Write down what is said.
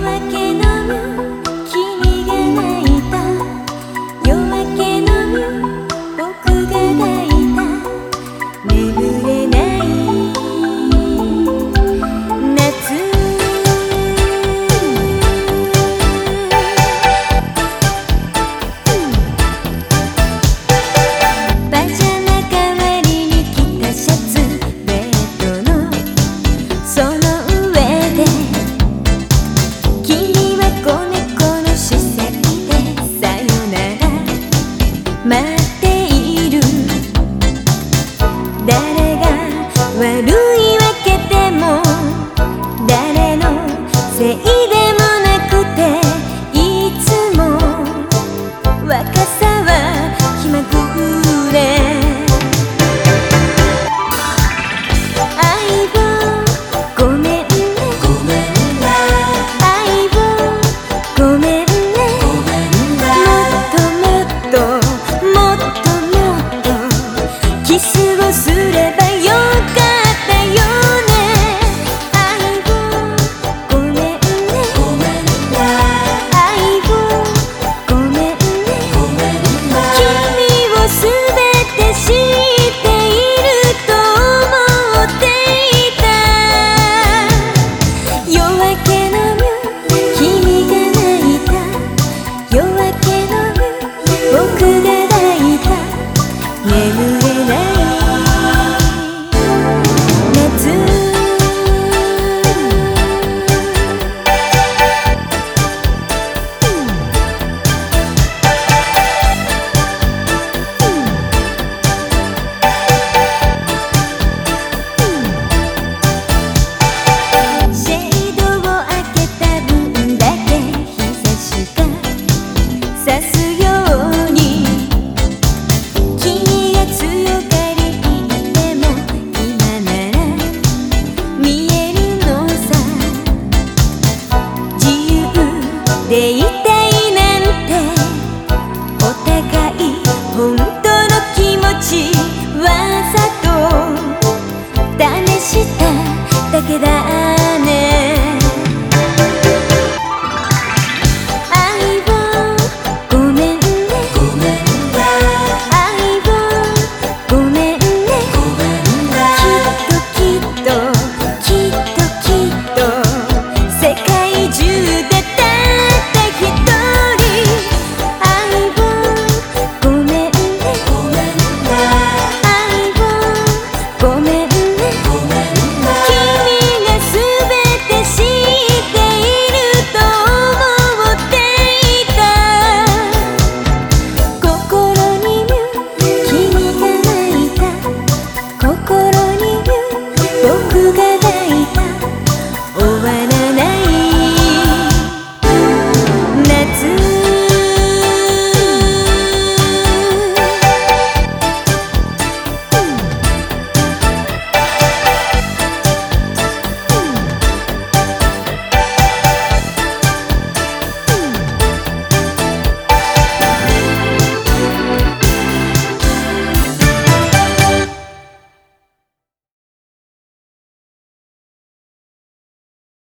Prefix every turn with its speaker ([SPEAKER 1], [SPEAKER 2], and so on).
[SPEAKER 1] 待ってい se 刺すように君が強がりいても今なら見えるのさ自由でいたいなんてお互い本当の気持ちわざと試しただけだ